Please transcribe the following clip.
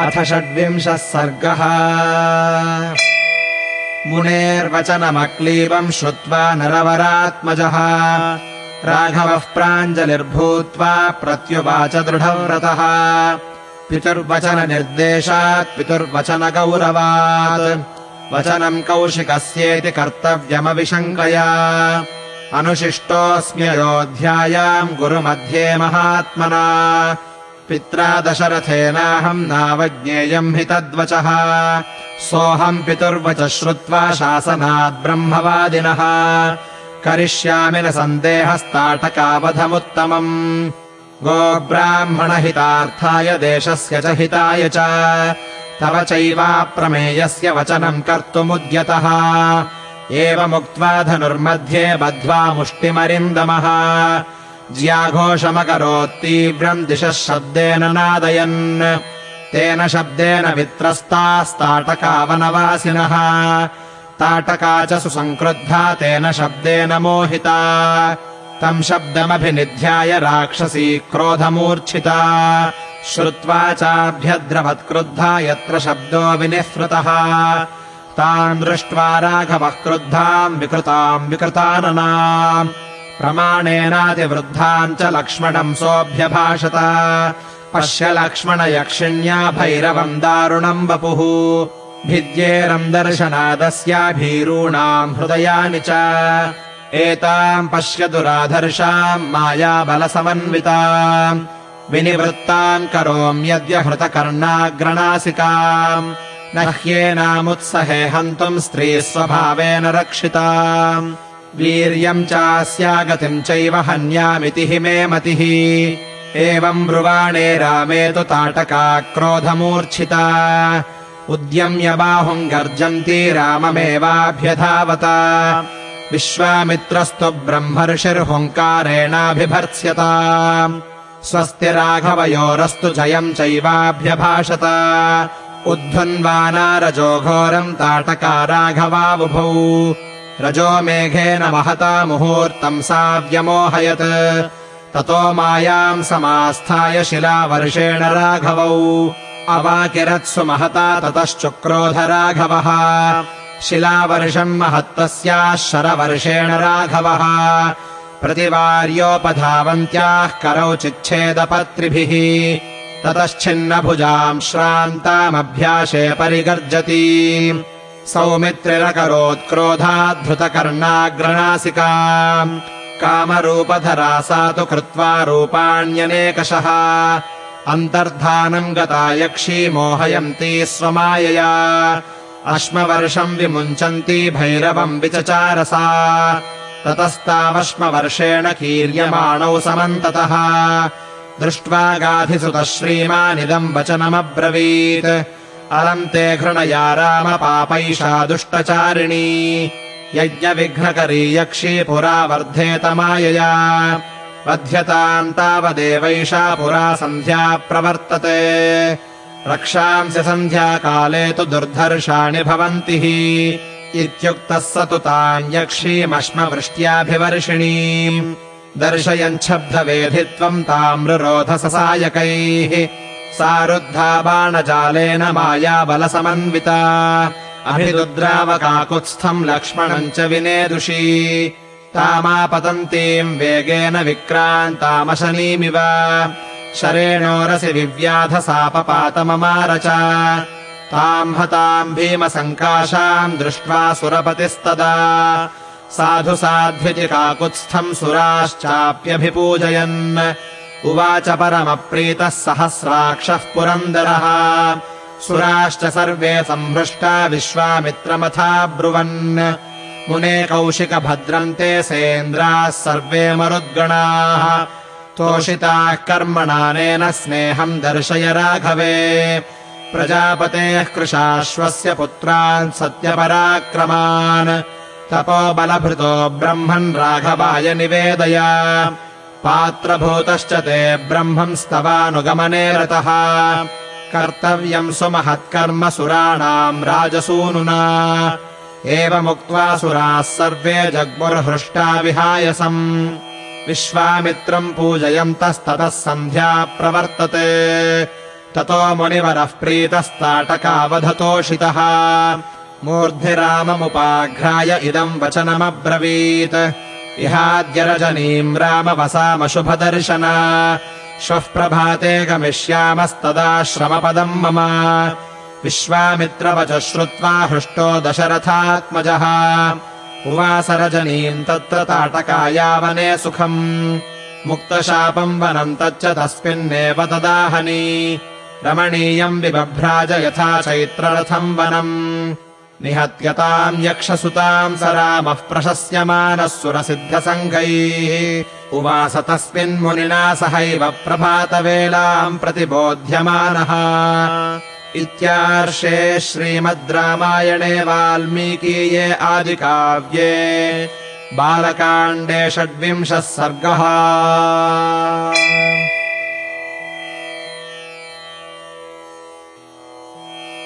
अथ षड्विंशः सर्गः। मुनेर्वचनमक्लीबम् श्रुत्वा नरवरात्मजः। राघवः प्राञ्जलिर्भूत्वा प्रत्युवाच दृढव्रतः। पितुर्वचननिर्देशात् पितुर्वचनगौरवात्। वचनम् कौशिकस्येति कर्तव्यमविशङ्कया। अनुशिष्टोऽस्म्ययोऽध्यायाम् गुरुमध्ये महात्मना पित्रा दशरथेनाहम् नावज्ञेयम् हि तद्वचः। सोऽहम् पितुर्वच श्रुत्वा शासनात् ब्रह्मवादिनः। करिष्यामि न सन्देहस्ताटकावधमुत्तमम्। गोब्राह्मणहितार्थाय देशस्य च हिताय च। तव चैवाप्रमेयस्य वचनम् कर्तुमुद्यतः। एवमुक्त्वा धनुर्मध्ये बद्ध्वा मुष्टिमरिन्दमः ज्याघोषमकरोत्तीव्रम् दिशः शब्देन नादयन्। तेन शब्देन वित्रस्तास्ताटकावनवासिनः। ताटका च सुसङ्क्रुद्धा तेन शब्देन मोहिता। तम् शब्दमभिनिध्याय राक्षसी क्रोधमूर्च्छिता। श्रुत्वा चाभ्यद्रवत्क्रुद्धा यत्र शब्दो विनिःसृतः। ताम् दृष्ट्वा राघवः क्रुद्धाम् विकृताम् विकृताननाम् प्रमाणेनातिवृद्धाम् च लक्ष्मणम् सोऽभ्यभाषत। पश्य लक्ष्मणयक्षिण्या भैरवम् दारुणम् वपुः। भिद्येरम् दर्शनादस्याभीरूणाम् हृदयानि च। एताम् पश्य दुराधर्षाम् मायाबलसमन्विताम्। विनिवृत्ताम् करोम्यद्य हृतकर्णाग्रणासिकाम् न ह्येनामुत्सहे हन्तुम् स्त्री स्वभावेन रक्षिता वीर्यम् चास्यागतिम् चैव हन्यामिति हि मे मतिः। एवम् ब्रुवाणे रामे तु ताटका क्रोधमूर्च्छिता उद्यम्य बाहुम् गर्जन्ती राममेवाभ्यधावत। विश्वामित्रस्तु ब्रह्मर्षिर्हुङ्कारेणाभिभर्त्स्यता। स्वस्ति राघवयोरस्तु जयम् चैवाभ्यभाषत। उद्धुन्वानारजोघोरम् ताटका राघवाबुभौ रजो मेघेन महता मुहूर्तम् सा व्यमोहयत् ततो मायाम् समास्थाय शिलावर्षेण राघवौ। अवाकिरत्सु महता ततश्चुक्रोध राघवः। शिलावर्षम् महत्तस्याः शरवर्षेण राघवः। प्रतिवार्योपधावन्त्याः करौ चिच्छेदपत्रिभिः। ततश्चिन्नभुजाम् श्रान्तामभ्याशे परिगर्जति सौमित्रिरकरोत्क्रोधाद्धृतकर्णाग्रणासिकाम् कामरूपधरा सा तु कृत्वा रूपाण्यनेकशः। अन्तर्धानम् गता यक्षी मोहयन्ती स्वमायया। अश्मवर्षम् विमुञ्चन्ती भैरवम् विचचारसा। ततस्तावश्मवर्षेण कीर्यमाणौ समन्ततः। दृष्ट्वा गाधिसुतः श्रीमानिदम् वचनमब्रवीत् अलम् ते घृणया रामपापैषा दुष्टचारिणी। यज्ञविघ्नकरी यक्षी पुरा वर्धेत मायया वध्यताम् तावदेवैषा पुरा सन्ध्या प्रवर्तते। रक्षांसि सन्ध्याकाले तु दुर्धर्षाणि भवन्ति हि। इत्युक्तः स तु ताम् यक्षीमश्मवृष्ट्याभिवर्षिणीम् दर्शयञ्छब्दवेधित्वम् सारुद्धा बाणजालेन मायाबलसमन्विता। अभिरुद्रावकाकुत्स्थम् लक्ष्मणम् च विनेदुषी। तामापतन्तीम् वेगेन विक्रान्तामशनीमिव शरेणोरसि विव्याधसापपातममार च ताम् हताम् भीमसङ्काशाम् दृष्ट्वा सुरपतिस्तदा। साधु साध्विति काकुत्स्थम् सुराश्चाप्यभिपूजयन् उवाच परमप्रीतः सहस्राक्षः पुरन्दरः। सुराश्च सर्वे सम्भृष्टा विश्वामित्रमथा ब्रुवन्। मुने कौशिकभद्रन्ते सेन्द्राः सर्वे मरुद्गणाः। तोषिताः कर्मणानेन स्नेहम् दर्शय राघवे। प्रजापतेः कृशाश्वस्य पुत्रान् सत्यपराक्रमान्। तपोबलभृतो ब्रह्मन् राघवाय निवेदय पात्रभूतश्च ते ब्रह्मम् स्तवानुगमने रतः। कर्तव्यम् सुमहत्कर्म सुराणाम् राजसूनुना। एवमुक्त्वा सुराः सर्वे जग्मुर्हृष्टा विहायसम्। विश्वामित्रम् पूजयन्तस्ततः सन्ध्या प्रवर्तते। ततो मुनिवरः प्रीतस्ताटकावधतोषितः। मूर्ध्नि राममुपाघ्राय इदम् वचनमब्रवीत् इहाद्य रजनीम् रामवसामशुभदर्शना। श्वः प्रभाते गमिष्यामस्तदाश्रमपदम् मम। विश्वामित्रवच श्रुत्वा हृष्टो दशरथात्मजः। उवास रजनीम् तत्र ताटकायावने सुखम्। मुक्तशापम् वनम् तच्च तस्मिन्नेव ददाहनी। रमणीयम् विबभ्राज यथा चैत्ररथम् वनम् निहत्यताम् यक्षसुताम् स रामः प्रशस्यमानः सुरसिद्धसङ्घैः उवास तस्मिन्मुनिना सहैव प्रभातवेलाम् प्रतिबोध्यमानः। इत्यार्षे श्रीमद् रामायणे वाल्मीकीये आदिकाव्ये। बालकाण्डे षड्विंशः सर्गः